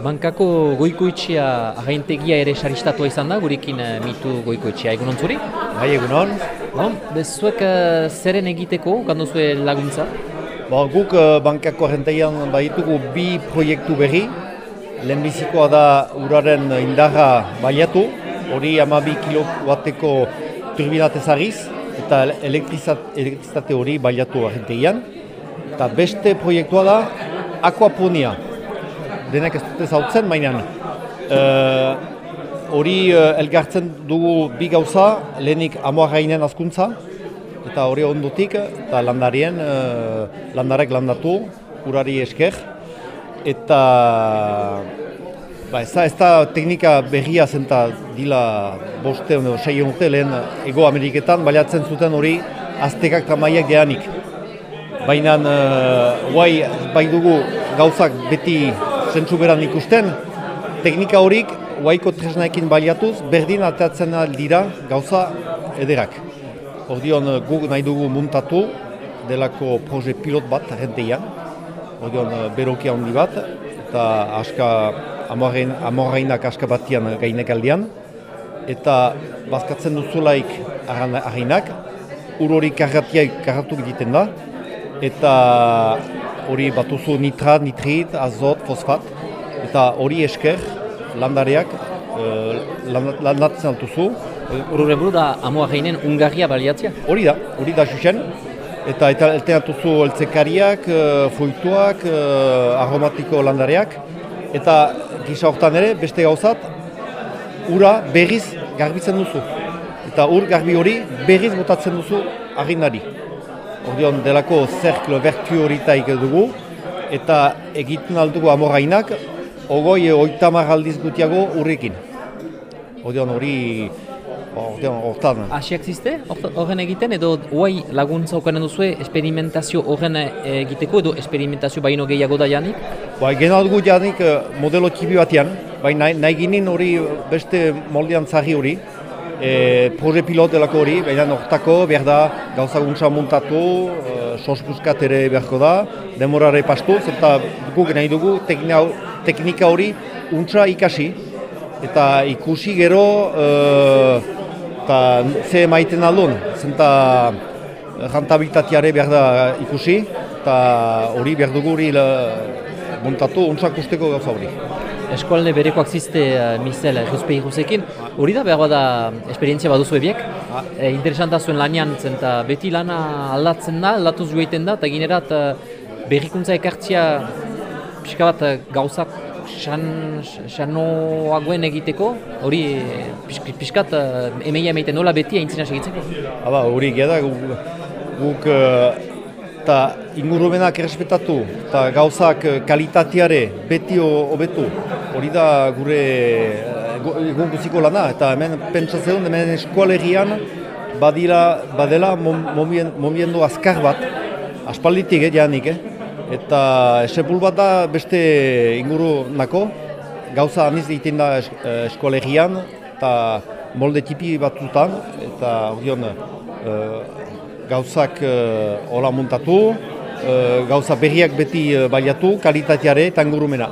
Bankako goikoitxea agentegia ere saristatua izan da, gurekin eh, mitu goikoitxea. Egun ontzuri? Bai, egunon. Bon, bezuek eh, zeren egiteko, gandu zuen laguntza? Bon, guk eh, bankako agentegian baditugu bi proiektu berri. Lehenbizikoa da uraren indarra baliatu, hori amabi kilowatteko turbinatez ariz, eta elektrizat- elektrizitate hori baliatu agentegian. Eta beste proiektua da aquaponia. Denak ez dute zautzen, mainan. eh, hori eh, elgartzen dugu bi gauza, lehenik amoarrainen azkuntza, eta hori ondotik, eta landarien, eh, landarek landatu, urari esker, eta ba, ez, da, ez da teknika berria zenta dila boste, edo sei urte lehen Ego Ameriketan, baliatzen zuten hori aztekak eta maiak geanik. Baina uh, guai bai dugu gauzak beti zentsu beran ikusten, teknika horik guaiko tresnaekin baliatuz, berdin atatzen dira gauza ederak. Ordion eh, guk nahi dugu muntatu delako proje pilot bat agentean, ordion eh, beroki handi bat, eta aska amorrein, amorreinak aska batian gainek aldean, eta bazkatzen duzulaik arrainak, ur hori karratiak karratu egiten da, eta hori batuzu nitrat, nitrit, azot, fosfat, eta hori esker landareak eh, lan- landatzen altuzu, Horre buru da amoareinen Ungaria baliatzea? Hori da, hori da xuxen. Eta eta alternatuzu eltzekariak, eh, fruituak, eh, aromatiko landareak. Eta gisa hortan ere, beste gauzat, ura berriz garbitzen duzu. Eta ur garbi hori berriz botatzen duzu arginari. Ordeon delako zerklo bertu horitaik dugu. Eta egiten aldugu amorrainak, ogoi oitamar aldiz gutiago urrekin. Ordeon hori, ordeon hortan. Asiak ziste hor- horren egiten edo guai laguntza okanen duzue esperimentazio horren eh, egiteko edo esperimentazio baino gehiago da janik? Ba, gena dugu janik eh, modelo txipi batean, bai nahi, nahi ginen hori beste moldean zahi hori, e, proje pilot delako hori, baina hortako behar da gauza guntza montatu, e, sospuskat ere beharko da, demorare pastuz, eta guk nahi dugu teknika, teknika hori untza ikasi, eta ikusi gero e, eta ze maiten aldun, zenta rentabilitateare behar da ikusi, eta hori behar dugu hori montatu untzak usteko gauza hori. Eskualde berekoak ziste uh, Mizel Jospe Irusekin, hori da behar da esperientzia baduzu ebiek? E, interesanta zuen lanian zen eta beti lana aldatzen da, aldatuz joiten da, eta ginerat uh, berrikuntza ekartzia pixka bat eh, gauzak san, sanoagoen egiteko, hori eh, pixk, pixkat uh, emeia emeiten nola beti aintzina segitzeko. Aba, hori gira da, guk, eh, eta ingurumenak errespetatu, eta gauzak eh, kalitateare beti ho- hobetu, hori da gure eh, go- egun guziko lana, eta hemen pentsatzen hemen eskualegian badira, badela mom- momien- momiendu azkar bat, aspalditik eh, janik, eh? eta esepul bat da beste inguru nako, gauza aniz egiten da es, eh, eskualegian, eta molde tipi batzutan, eta horion eh, gauzak uh, hola montatu, eh, gauza berriak beti baliatu, kalitateare eta ingurumena.